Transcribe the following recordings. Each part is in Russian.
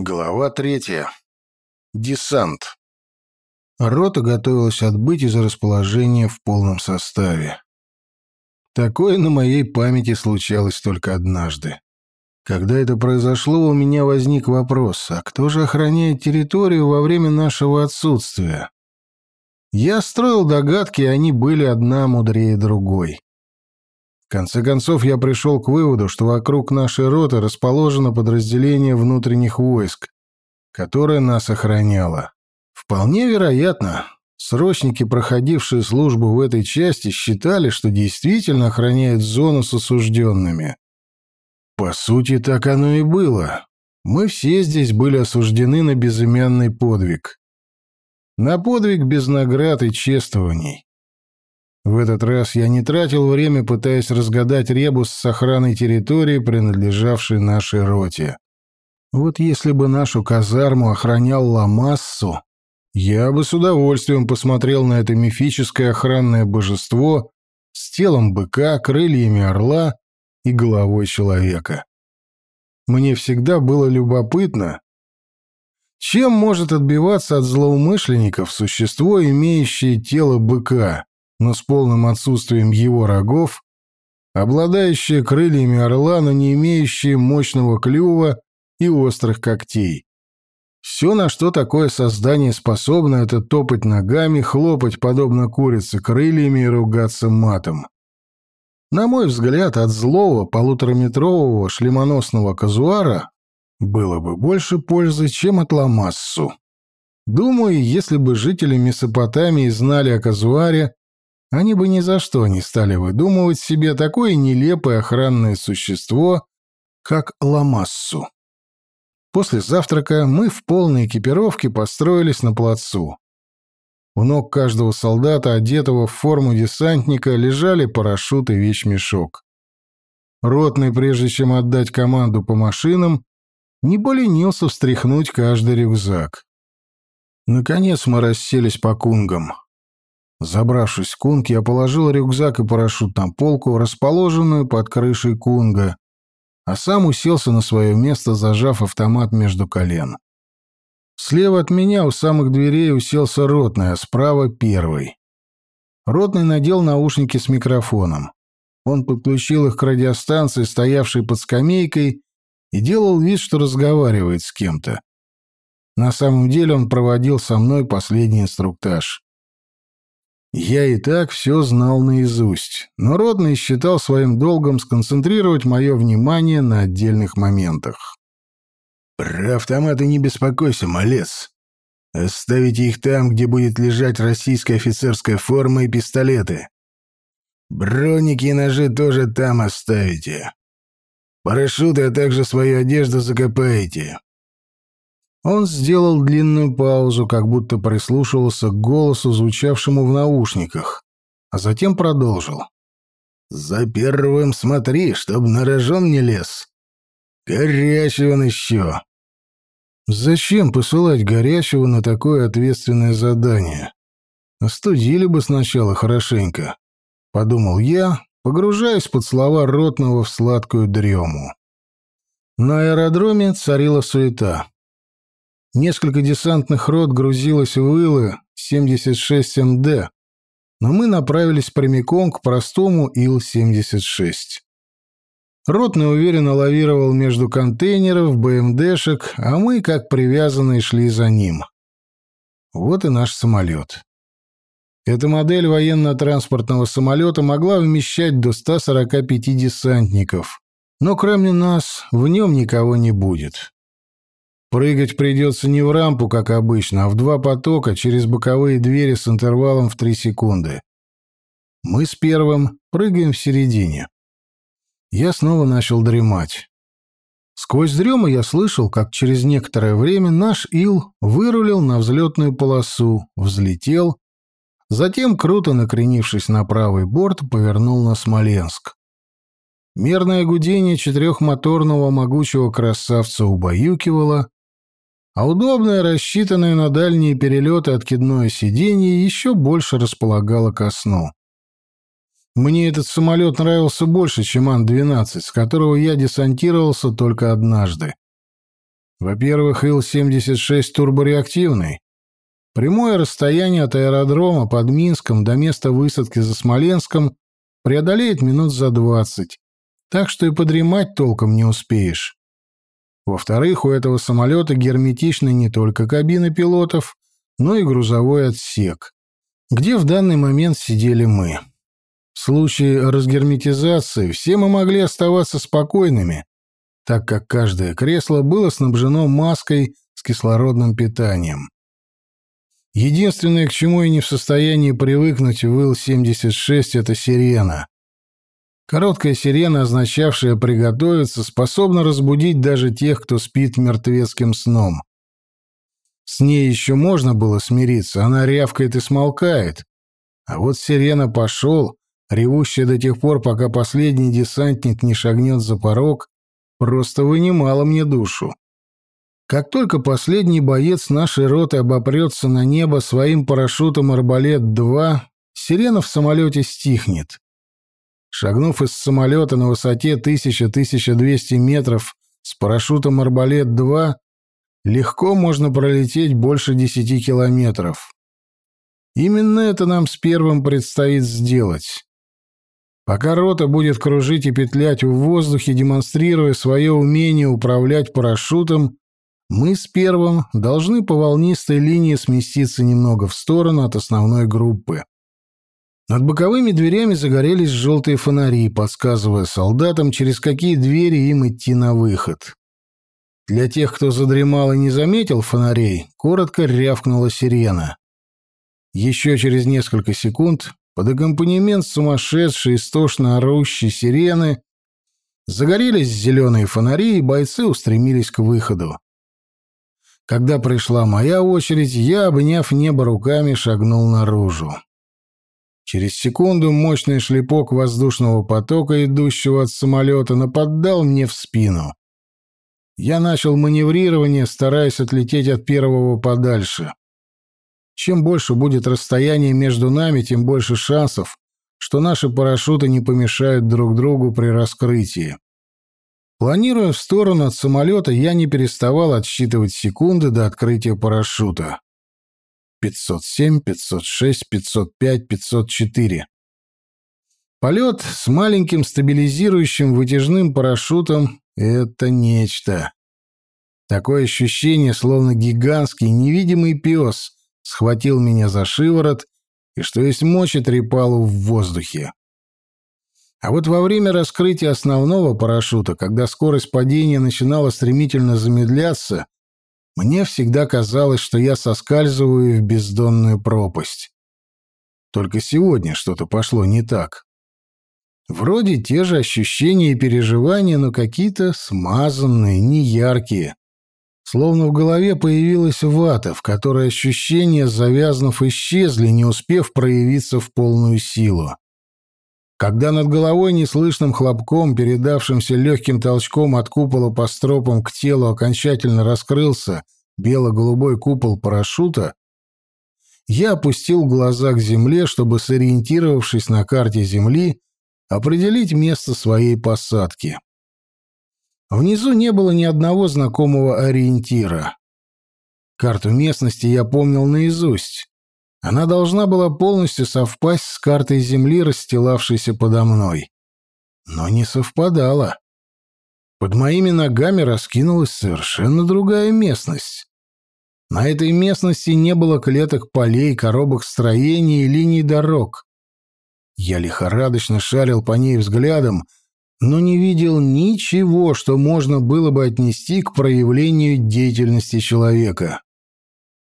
Глава третья. Десант. Рота готовилась отбыть из расположения в полном составе. Такое на моей памяти случалось только однажды. Когда это произошло, у меня возник вопрос, а кто же охраняет территорию во время нашего отсутствия? Я строил догадки, и они были одна мудрее другой. В конце концов, я пришел к выводу, что вокруг нашей роты расположено подразделение внутренних войск, которое нас охраняло. Вполне вероятно, срочники, проходившие службу в этой части, считали, что действительно охраняют зону с осужденными. По сути, так оно и было. Мы все здесь были осуждены на безымянный подвиг. На подвиг без наград и чествований. В этот раз я не тратил время, пытаясь разгадать ребус с охраной территории, принадлежавшей нашей роте. Вот если бы нашу казарму охранял Ламассу, я бы с удовольствием посмотрел на это мифическое охранное божество с телом быка, крыльями орла и головой человека. Мне всегда было любопытно, чем может отбиваться от злоумышленников существо, имеющее тело быка, но с полным отсутствием его рогов, обладающее крыльями орла, но не имеющее мощного клюва и острых когтей. Все, на что такое создание способно, это топать ногами, хлопать, подобно курице, крыльями и ругаться матом. На мой взгляд, от злого полутораметрового шлемоносного казуара было бы больше пользы, чем от ламассу. Думаю, если бы жители Месопотамии знали о казуаре, они бы ни за что не стали выдумывать себе такое нелепое охранное существо, как ламассу. После завтрака мы в полной экипировке построились на плацу. У ног каждого солдата, одетого в форму десантника, лежали парашют и вещмешок. Ротный, прежде чем отдать команду по машинам, не поленился встряхнуть каждый рюкзак. Наконец мы расселись по кунгам. Забравшись в кунг, я положил рюкзак и парашют на полку, расположенную под крышей кунга, а сам уселся на свое место, зажав автомат между колен. Слева от меня у самых дверей уселся ротный, а справа — первый. Ротный надел наушники с микрофоном. Он подключил их к радиостанции, стоявшей под скамейкой, и делал вид, что разговаривает с кем-то. На самом деле он проводил со мной последний инструктаж. Я и так все знал наизусть, но Родный считал своим долгом сконцентрировать мое внимание на отдельных моментах. «Про автоматы не беспокойся, малец. Оставите их там, где будет лежать российская офицерская форма и пистолеты. Броники и ножи тоже там оставите. Парашюты, а также свою одежду закопаете. Он сделал длинную паузу, как будто прислушивался к голосу, звучавшему в наушниках, а затем продолжил. «За первым смотри, чтоб на рожон не лез. Горячий он еще». «Зачем посылать горячего на такое ответственное задание? Остудили бы сначала хорошенько», — подумал я, погружаясь под слова Ротного в сладкую дрему. На аэродроме царила суета. Несколько десантных рот грузилось в Илы 76МД, но мы направились прямиком к простому Ил-76. Ротный уверенно лавировал между контейнеров, БМДшек, а мы, как привязанные, шли за ним. Вот и наш самолет. Эта модель военно-транспортного самолета могла вмещать до 145 десантников, но кроме нас в нем никого не будет. Прыгать придется не в рампу, как обычно, а в два потока через боковые двери с интервалом в три секунды. Мы с первым прыгаем в середине. Я снова начал дремать. Сквозь дрему я слышал, как через некоторое время наш Ил вырулил на взлетную полосу, взлетел, затем, круто накренившись на правый борт, повернул на Смоленск. Мерное гудение четырехмоторного могучего красавца убаюкивало, а удобное, рассчитанное на дальние перелеты откидное сиденье еще больше располагало ко сну. Мне этот самолет нравился больше, чем Ан-12, с которого я десантировался только однажды. Во-первых, Ил-76 турбореактивный. Прямое расстояние от аэродрома под Минском до места высадки за Смоленском преодолеет минут за двадцать, так что и подремать толком не успеешь. Во-вторых, у этого самолета герметичны не только кабины пилотов, но и грузовой отсек, где в данный момент сидели мы. В случае разгерметизации все мы могли оставаться спокойными, так как каждое кресло было снабжено маской с кислородным питанием. Единственное, к чему я не в состоянии привыкнуть в Ил-76, это сирена. Короткая сирена, означавшая «приготовиться», способна разбудить даже тех, кто спит мертвецким сном. С ней еще можно было смириться, она рявкает и смолкает. А вот сирена пошел, ревущая до тех пор, пока последний десантник не шагнет за порог, просто вынимала мне душу. Как только последний боец нашей роты обопрется на небо своим парашютом «Арбалет-2», сирена в самолете стихнет. Шагнув из самолета на высоте 1000-1200 метров с парашютом «Арбалет-2», легко можно пролететь больше 10 километров. Именно это нам с первым предстоит сделать. Пока рота будет кружить и петлять в воздухе, демонстрируя свое умение управлять парашютом, мы с первым должны по волнистой линии сместиться немного в сторону от основной группы. Над боковыми дверями загорелись желтые фонари, подсказывая солдатам, через какие двери им идти на выход. Для тех, кто задремал и не заметил фонарей, коротко рявкнула сирена. Еще через несколько секунд под аккомпанемент сумасшедшей, истошно орущей сирены загорелись зеленые фонари, и бойцы устремились к выходу. Когда пришла моя очередь, я, обняв небо руками, шагнул наружу. Через секунду мощный шлепок воздушного потока, идущего от самолета, нападал мне в спину. Я начал маневрирование, стараясь отлететь от первого подальше. Чем больше будет расстояние между нами, тем больше шансов, что наши парашюты не помешают друг другу при раскрытии. Планируя в сторону от самолета, я не переставал отсчитывать секунды до открытия парашюта. 507, 506, 505, 504. Полет с маленьким стабилизирующим вытяжным парашютом — это нечто. Такое ощущение, словно гигантский невидимый пес схватил меня за шиворот и, что есть мочи, трепал в воздухе. А вот во время раскрытия основного парашюта, когда скорость падения начинала стремительно замедляться, мне всегда казалось, что я соскальзываю в бездонную пропасть. Только сегодня что-то пошло не так. Вроде те же ощущения и переживания, но какие-то смазанные, неяркие. Словно в голове появилась вата, в которой ощущения, завязнув, исчезли, не успев проявиться в полную силу. Когда над головой неслышным хлопком, передавшимся легким толчком от купола по стропам к телу, окончательно раскрылся бело-голубой купол парашюта, я опустил глаза к земле, чтобы, сориентировавшись на карте Земли, определить место своей посадки. Внизу не было ни одного знакомого ориентира. Карту местности я помнил наизусть. Она должна была полностью совпасть с картой Земли, расстилавшейся подо мной. Но не совпадала. Под моими ногами раскинулась совершенно другая местность. На этой местности не было клеток полей, коробок строений и линий дорог. Я лихорадочно шарил по ней взглядом, но не видел ничего, что можно было бы отнести к проявлению деятельности человека.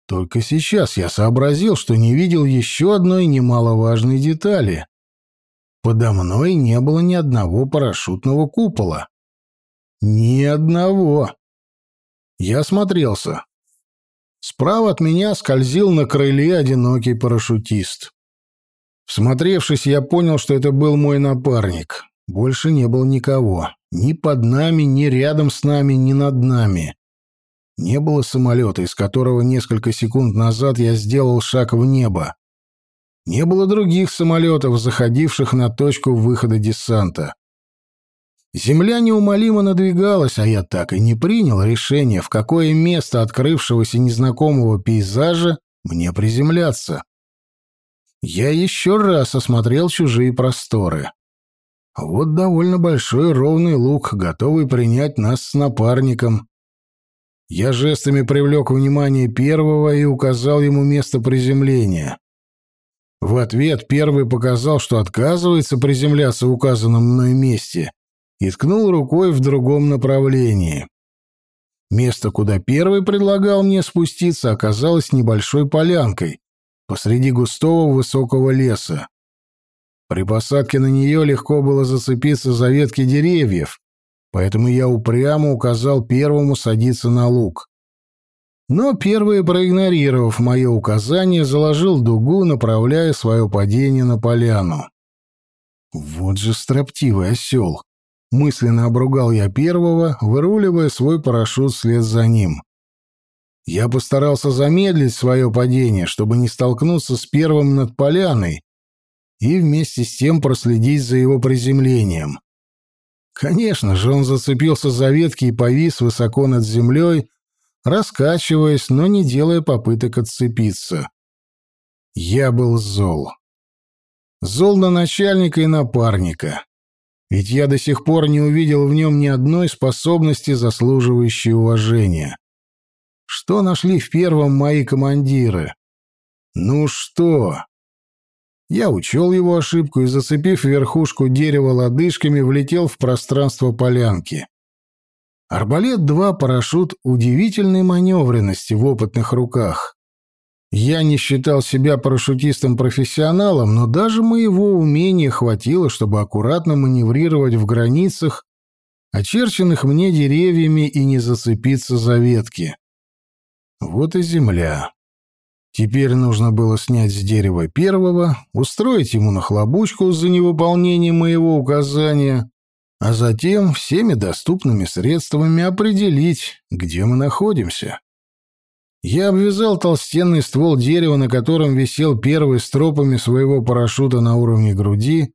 Только сейчас я сообразил, что не видел еще одной немаловажной детали. Подо мной не было ни одного парашютного купола. Ни одного. Я осмотрелся. Справа от меня скользил на крыле одинокий парашютист. Всмотревшись, я понял, что это был мой напарник. Больше не было никого. Ни под нами, ни рядом с нами, ни над нами. Не было самолета, из которого несколько секунд назад я сделал шаг в небо. Не было других самолетов, заходивших на точку выхода десанта. Земля неумолимо надвигалась, а я так и не принял решение, в какое место открывшегося незнакомого пейзажа мне приземляться. Я еще раз осмотрел чужие просторы. Вот довольно большой ровный луг, готовый принять нас с напарником. Я жестами привлек внимание первого и указал ему место приземления. В ответ первый показал, что отказывается приземляться в указанном мной месте, и ткнул рукой в другом направлении. Место, куда первый предлагал мне спуститься, оказалось небольшой полянкой посреди густого высокого леса. При посадке на нее легко было зацепиться за ветки деревьев, поэтому я упрямо указал первому садиться на луг. Но первый, проигнорировав мое указание, заложил дугу, направляя свое падение на поляну. Вот же строптивый осел. Мысленно обругал я первого, выруливая свой парашют вслед за ним. Я постарался замедлить свое падение, чтобы не столкнуться с первым над поляной и вместе с тем проследить за его приземлением. Конечно же, он зацепился за ветки и повис высоко над землей, раскачиваясь, но не делая попыток отцепиться. Я был зол. Зол на начальника и напарника. Ведь я до сих пор не увидел в нем ни одной способности, заслуживающей уважения. Что нашли в первом мои командиры? Ну что? Я учел его ошибку и, зацепив верхушку дерева лодыжками, влетел в пространство полянки. Арбалет-2 парашют удивительной маневренности в опытных руках. Я не считал себя парашютистом-профессионалом, но даже моего умения хватило, чтобы аккуратно маневрировать в границах, очерченных мне деревьями, и не зацепиться за ветки. Вот и земля. Теперь нужно было снять с дерева первого, устроить ему нахлобучку за невыполнение моего указания, а затем всеми доступными средствами определить, где мы находимся. Я обвязал толстенный ствол дерева, на котором висел первый стропами своего парашюта на уровне груди,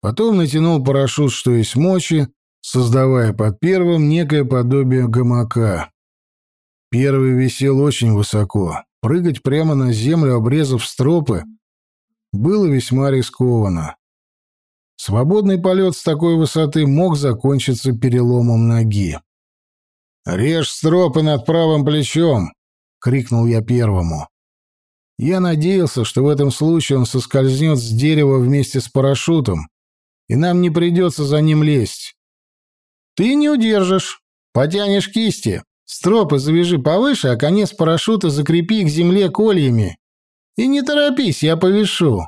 потом натянул парашют, что есть мочи, создавая под первым некое подобие гамака. Первый висел очень высоко. Прыгать прямо на землю, обрезав стропы, было весьма рискованно. Свободный полет с такой высоты мог закончиться переломом ноги. «Режь стропы над правым плечом!» — крикнул я первому. Я надеялся, что в этом случае он соскользнет с дерева вместе с парашютом, и нам не придется за ним лезть. «Ты не удержишь. Потянешь кисти. Стропы завяжи повыше, а конец парашюта закрепи к земле кольями. И не торопись, я повешу».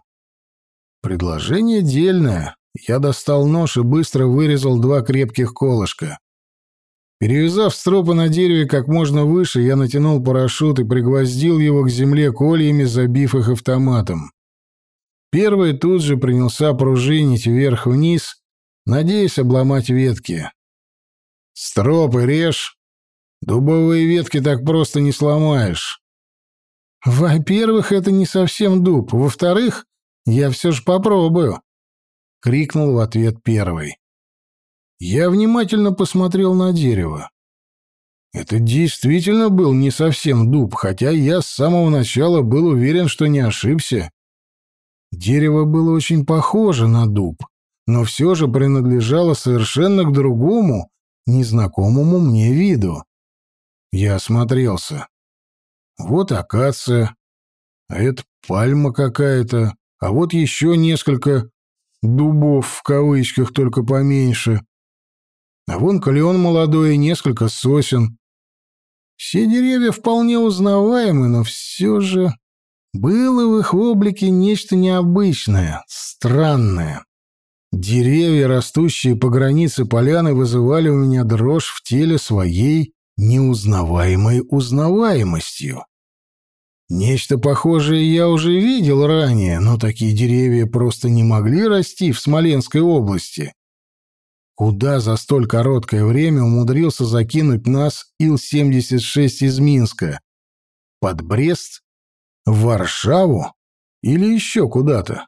Предложение дельное. Я достал нож и быстро вырезал два крепких колышка. Перевязав стропы на дереве как можно выше, я натянул парашют и пригвоздил его к земле кольями, забив их автоматом. Первый тут же принялся пружинить вверх-вниз, надеясь обломать ветки. «Стропы режь! Дубовые ветки так просто не сломаешь!» «Во-первых, это не совсем дуб. Во-вторых, я все же попробую!» — крикнул в ответ первый. Я внимательно посмотрел на дерево. Это действительно был не совсем дуб, хотя я с самого начала был уверен, что не ошибся. Дерево было очень похоже на дуб, но все же принадлежало совершенно к другому, незнакомому мне виду. Я осмотрелся. Вот акация, а это пальма какая-то, а вот еще несколько дубов в кавычках, только поменьше. А вон клен молодой и несколько сосен. Все деревья вполне узнаваемы, но все же было в их облике нечто необычное, странное. Деревья, растущие по границе поляны, вызывали у меня дрожь в теле своей неузнаваемой узнаваемостью. Нечто похожее я уже видел ранее, но такие деревья просто не могли расти в Смоленской области. Куда за столь короткое время умудрился закинуть нас Ил-76 из Минска? Под Брест? В Варшаву? Или еще куда-то?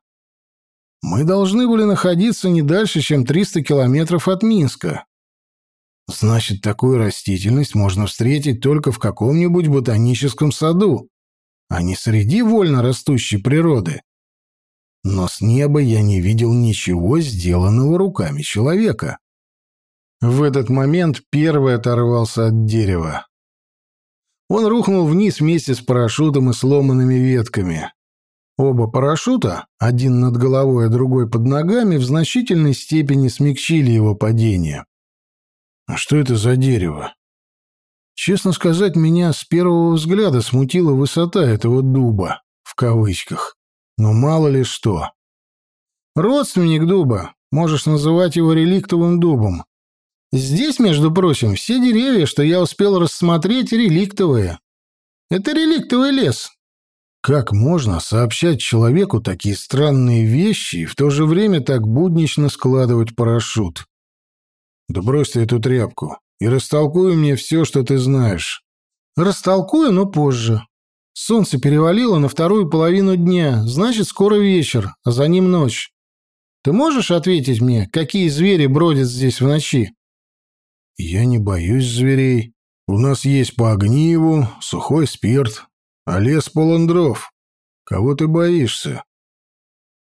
Мы должны были находиться не дальше, чем 300 километров от Минска. Значит, такую растительность можно встретить только в каком-нибудь ботаническом саду, а не среди вольно растущей природы. Но с неба я не видел ничего, сделанного руками человека. В этот момент первый оторвался от дерева. Он рухнул вниз вместе с парашютом и сломанными ветками. Оба парашюта, один над головой, а другой под ногами, в значительной степени смягчили его падение. А что это за дерево? Честно сказать, меня с первого взгляда смутила высота этого дуба, в кавычках. Но мало ли что. Родственник дуба, можешь называть его реликтовым дубом. Здесь, между прочим, все деревья, что я успел рассмотреть, реликтовые. Это реликтовый лес. Как можно сообщать человеку такие странные вещи и в то же время так буднично складывать парашют? Да брось ты эту тряпку и растолкуй мне все, что ты знаешь. Растолкую, но позже. Солнце перевалило на вторую половину дня, значит, скоро вечер, а за ним ночь. Ты можешь ответить мне, какие звери бродят здесь в ночи? Я не боюсь зверей. У нас есть по огниву, сухой спирт, а лес полон дров. Кого ты боишься?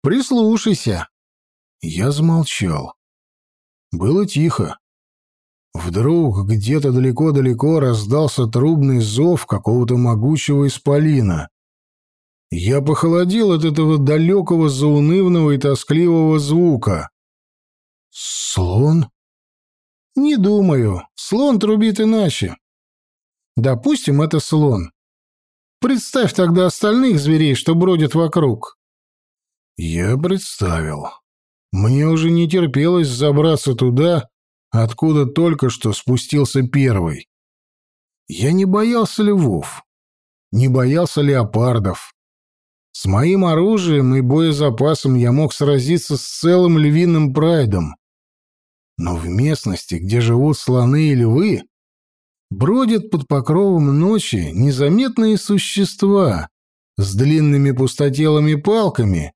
Прислушайся. Я замолчал. Было тихо. Вдруг где-то далеко-далеко раздался трубный зов какого-то могучего исполина. Я похолодел от этого далекого, заунывного и тоскливого звука. «Слон?» «Не думаю. Слон трубит иначе. Допустим, это слон. Представь тогда остальных зверей, что бродят вокруг». Я представил. Мне уже не терпелось забраться туда, откуда только что спустился первый. Я не боялся львов, не боялся леопардов. С моим оружием и боезапасом я мог сразиться с целым львиным прайдом. Но в местности, где живут слоны и львы, бродят под покровом ночи незаметные существа с длинными пустотелыми палками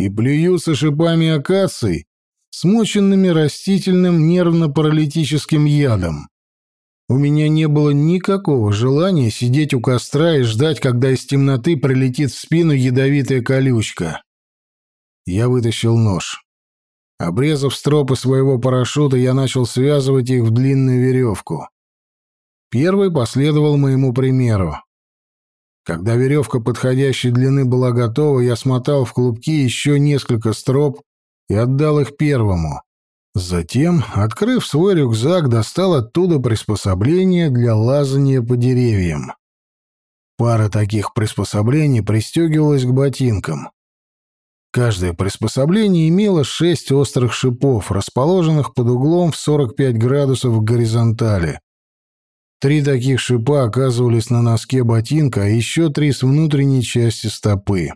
и плюются шипами акаций, смоченными растительным нервно-паралитическим ядом. У меня не было никакого желания сидеть у костра и ждать, когда из темноты прилетит в спину ядовитая колючка. Я вытащил нож. Обрезав стропы своего парашюта, я начал связывать их в длинную веревку. Первый последовал моему примеру. Когда веревка подходящей длины была готова, я смотал в клубки еще несколько строп и отдал их первому. Затем, открыв свой рюкзак, достал оттуда приспособление для лазания по деревьям. Пара таких приспособлений пристегивалась к ботинкам. Каждое приспособление имело шесть острых шипов, расположенных под углом в 45 градусов к горизонтали. Три таких шипа оказывались на носке ботинка, а еще три с внутренней части стопы.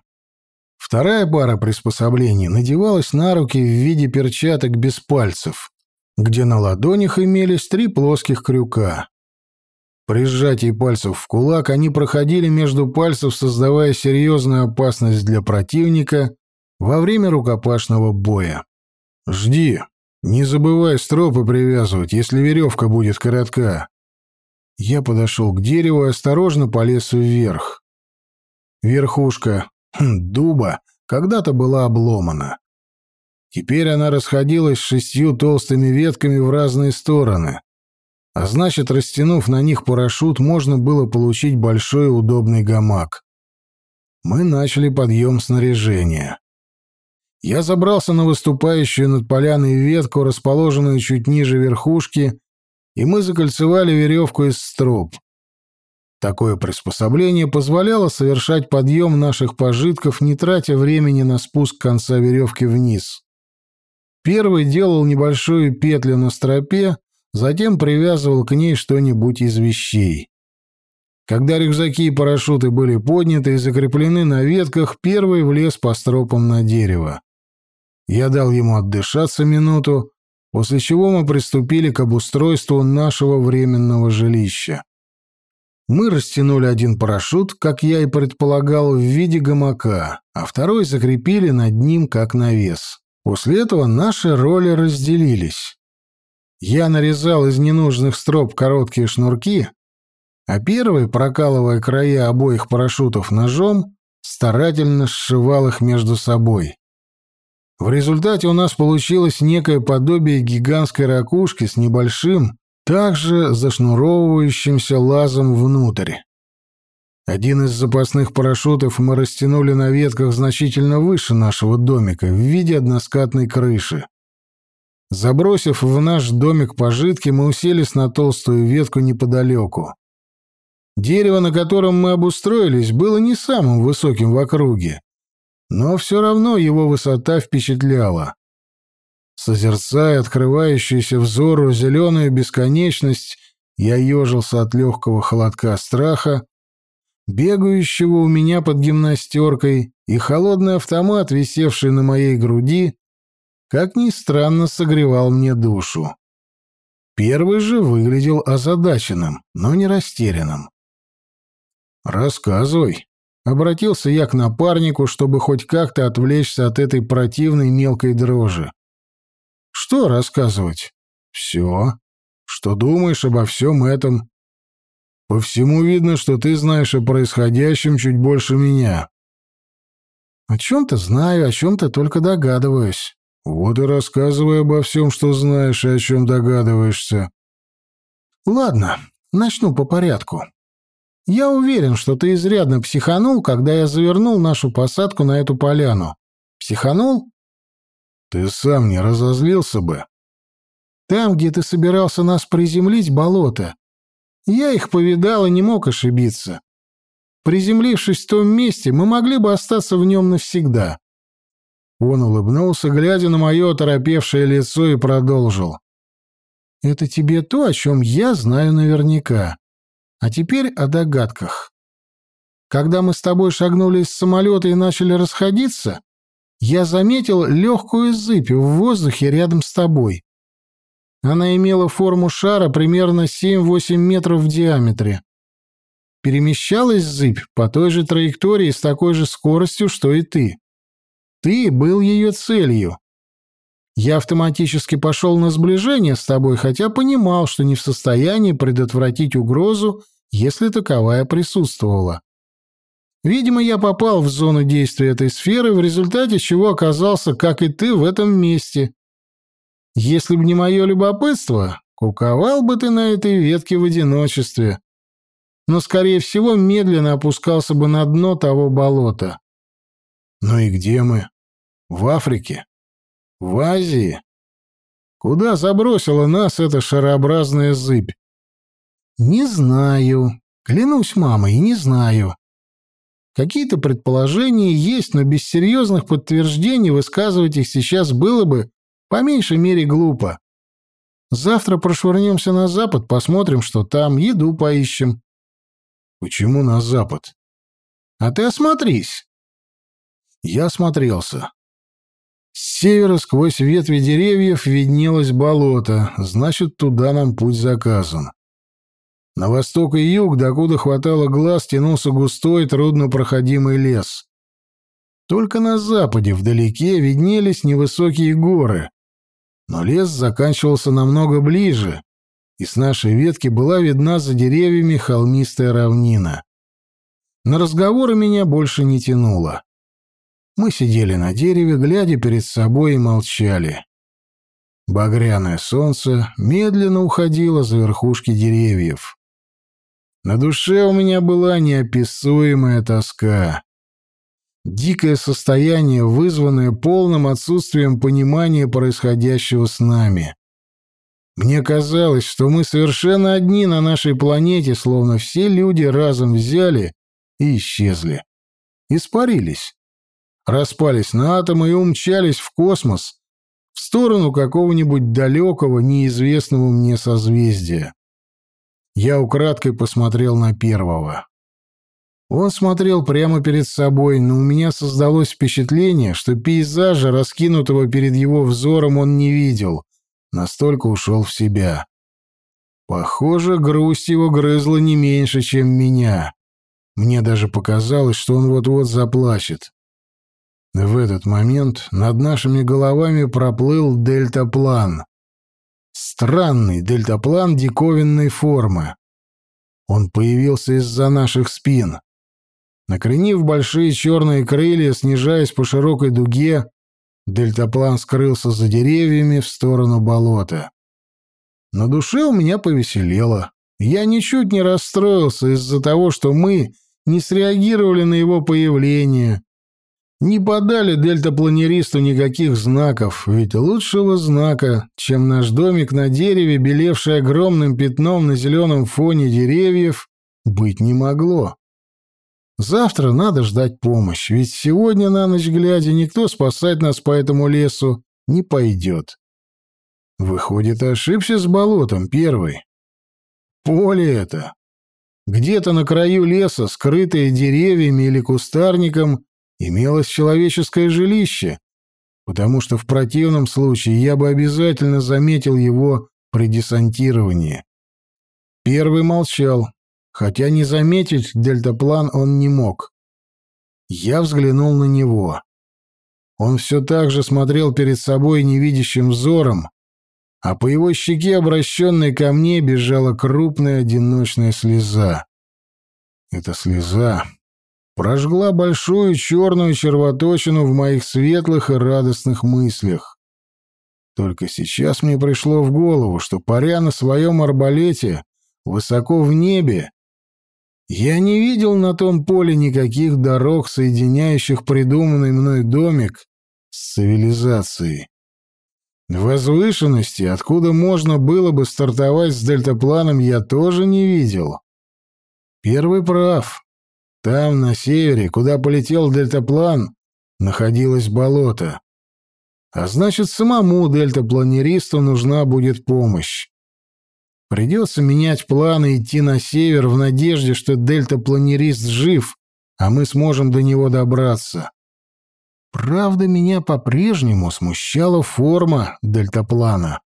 Вторая пара приспособлений надевалась на руки в виде перчаток без пальцев, где на ладонях имелись три плоских крюка. При сжатии пальцев в кулак они проходили между пальцев, создавая серьезную опасность для противника во время рукопашного боя. «Жди. Не забывай стропы привязывать, если веревка будет коротка», я подошел к дереву и осторожно полез вверх. Верхушка хм, дуба когда-то была обломана. Теперь она расходилась шестью толстыми ветками в разные стороны. А значит, растянув на них парашют, можно было получить большой удобный гамак. Мы начали подъем снаряжения. Я забрался на выступающую над поляной ветку, расположенную чуть ниже верхушки, и мы закольцевали веревку из строп. Такое приспособление позволяло совершать подъем наших пожитков, не тратя времени на спуск конца веревки вниз. Первый делал небольшую петлю на стропе, затем привязывал к ней что-нибудь из вещей. Когда рюкзаки и парашюты были подняты и закреплены на ветках, первый влез по стропам на дерево. Я дал ему отдышаться минуту, после чего мы приступили к обустройству нашего временного жилища. Мы растянули один парашют, как я и предполагал, в виде гамака, а второй закрепили над ним как навес. После этого наши роли разделились. Я нарезал из ненужных строп короткие шнурки, а первый, прокалывая края обоих парашютов ножом, старательно сшивал их между собой. В результате у нас получилось некое подобие гигантской ракушки с небольшим, также зашнуровывающимся лазом внутрь. Один из запасных парашютов мы растянули на ветках значительно выше нашего домика в виде односкатной крыши. Забросив в наш домик пожитки, мы уселись на толстую ветку неподалеку. Дерево, на котором мы обустроились, было не самым высоким в округе, но все равно его высота впечатляла. Созерцая открывающуюся взору зеленую бесконечность, я ежился от легкого холодка страха, бегающего у меня под гимнастеркой, и холодный автомат, висевший на моей груди, как ни странно, согревал мне душу. Первый же выглядел озадаченным, но не растерянным. «Рассказывай», — обратился я к напарнику, чтобы хоть как-то отвлечься от этой противной мелкой дрожи. «Что рассказывать?» «Все. Что думаешь обо всем этом?» По всему видно, что ты знаешь о происходящем чуть больше меня. О чем-то знаю, о чем-то только догадываюсь. Вот и рассказывай обо всем, что знаешь и о чем догадываешься. Ладно, начну по порядку. Я уверен, что ты изрядно психанул, когда я завернул нашу посадку на эту поляну. Психанул? Ты сам не разозлился бы. Там, где ты собирался нас приземлить, болото. Я их повидал и не мог ошибиться. Приземлившись в том месте, мы могли бы остаться в нем навсегда. Он улыбнулся, глядя на мое оторопевшее лицо, и продолжил. «Это тебе то, о чем я знаю наверняка. А теперь о догадках. Когда мы с тобой шагнули из самолета и начали расходиться, я заметил легкую зыбь в воздухе рядом с тобой. Она имела форму шара примерно 7-8 метров в диаметре. Перемещалась зыбь по той же траектории с такой же скоростью, что и ты. Ты был ее целью. Я автоматически пошел на сближение с тобой, хотя понимал, что не в состоянии предотвратить угрозу, если таковая присутствовала. Видимо, я попал в зону действия этой сферы, в результате чего оказался, как и ты, в этом месте, если бы не мое любопытство, куковал бы ты на этой ветке в одиночестве. Но, скорее всего, медленно опускался бы на дно того болота. Ну и где мы? В Африке? В Азии? Куда забросила нас эта шарообразная зыбь? Не знаю. Клянусь мамой, не знаю. Какие-то предположения есть, но без серьезных подтверждений высказывать их сейчас было бы по меньшей мере глупо. Завтра прошвырнемся на запад, посмотрим, что там, еду поищем. Почему на запад? А ты осмотрись. Я осмотрелся. С севера сквозь ветви деревьев виднелось болото, значит, туда нам путь заказан. На восток и юг, докуда хватало глаз, тянулся густой, труднопроходимый лес. Только на западе, вдалеке, виднелись невысокие горы, но лес заканчивался намного ближе, и с нашей ветки была видна за деревьями холмистая равнина. На разговоры меня больше не тянуло. Мы сидели на дереве, глядя перед собой и молчали. Багряное солнце медленно уходило за верхушки деревьев. На душе у меня была неописуемая тоска. Дикое состояние, вызванное полным отсутствием понимания происходящего с нами. Мне казалось, что мы совершенно одни на нашей планете, словно все люди разом взяли и исчезли. Испарились. Распались на атомы и умчались в космос, в сторону какого-нибудь далекого, неизвестного мне созвездия. Я украдкой посмотрел на первого. Он смотрел прямо перед собой, но у меня создалось впечатление, что пейзажа, раскинутого перед его взором, он не видел. Настолько ушел в себя. Похоже, грусть его грызла не меньше, чем меня. Мне даже показалось, что он вот-вот заплачет. В этот момент над нашими головами проплыл дельтаплан. Странный дельтаплан диковинной формы. Он появился из-за наших спин. Накренив большие черные крылья, снижаясь по широкой дуге, дельтаплан скрылся за деревьями в сторону болота. На душе у меня повеселело. Я ничуть не расстроился из-за того, что мы не среагировали на его появление, не подали дельтапланеристу никаких знаков, ведь лучшего знака, чем наш домик на дереве, белевший огромным пятном на зеленом фоне деревьев, быть не могло. Завтра надо ждать помощь, ведь сегодня на ночь глядя никто спасать нас по этому лесу не пойдет. Выходит, ошибся с болотом первый. Поле это. Где-то на краю леса, скрытое деревьями или кустарником, имелось человеческое жилище, потому что в противном случае я бы обязательно заметил его при десантировании. Первый молчал, хотя не заметить дельтаплан он не мог. Я взглянул на него. Он все так же смотрел перед собой невидящим взором, а по его щеке, обращенной ко мне, бежала крупная одиночная слеза. Эта слеза прожгла большую черную червоточину в моих светлых и радостных мыслях. Только сейчас мне пришло в голову, что, паря на своем арбалете, высоко в небе, я не видел на том поле никаких дорог, соединяющих придуманный мной домик с цивилизацией. Возвышенности, откуда можно было бы стартовать с дельтапланом, я тоже не видел. Первый прав. Там, на севере, куда полетел дельтаплан, находилось болото. А значит, самому дельтапланеристу нужна будет помощь. Придется менять планы и идти на север в надежде, что дельтапланерист жив, а мы сможем до него добраться. Правда, меня по-прежнему смущала форма дельтаплана.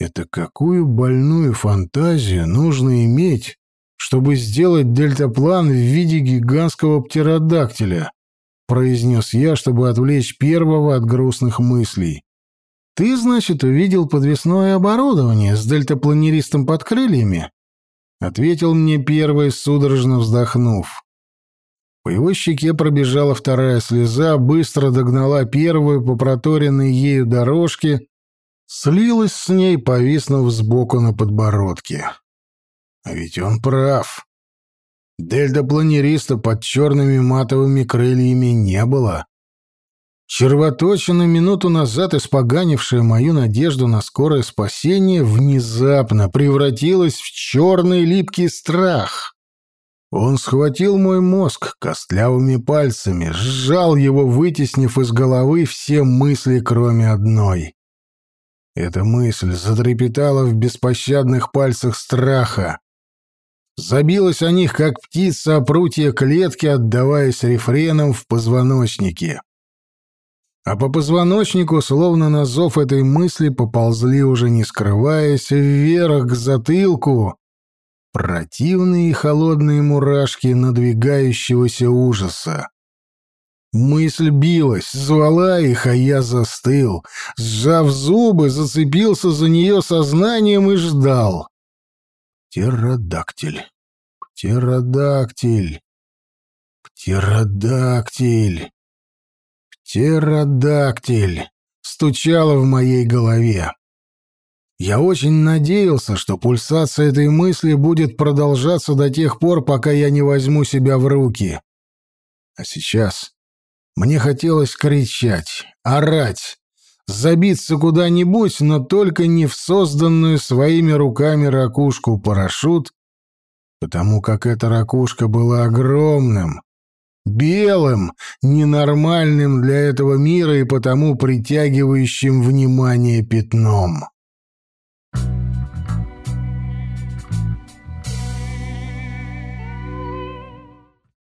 Это какую больную фантазию нужно иметь, чтобы сделать дельтаплан в виде гигантского птеродактиля», — произнес я, чтобы отвлечь первого от грустных мыслей. «Ты, значит, увидел подвесное оборудование с дельтапланеристом под крыльями?» — ответил мне первый, судорожно вздохнув. По его щеке пробежала вторая слеза, быстро догнала первую по проторенной ею дорожке, слилась с ней, повиснув сбоку на подбородке. А ведь он прав. Дельтапланериста под черными матовыми крыльями не было. Червоточина, минуту назад испоганившая мою надежду на скорое спасение, внезапно превратилась в черный липкий страх. Он схватил мой мозг костлявыми пальцами, сжал его, вытеснив из головы все мысли, кроме одной. Эта мысль затрепетала в беспощадных пальцах страха, Забилась о них, как птица о прутья клетки, отдаваясь рефреном в позвоночнике. А по позвоночнику, словно на зов этой мысли, поползли уже не скрываясь, вверх к затылку противные холодные мурашки надвигающегося ужаса. Мысль билась, звала их, а я застыл, сжав зубы, зацепился за нее сознанием и ждал. Птеродактиль. Птеродактиль. Птеродактиль. Птеродактиль. Стучало в моей голове. Я очень надеялся, что пульсация этой мысли будет продолжаться до тех пор, пока я не возьму себя в руки. А сейчас мне хотелось кричать, орать, забиться куда-нибудь, но только не в созданную своими руками ракушку-парашют, потому как эта ракушка была огромным, белым, ненормальным для этого мира и потому притягивающим внимание пятном.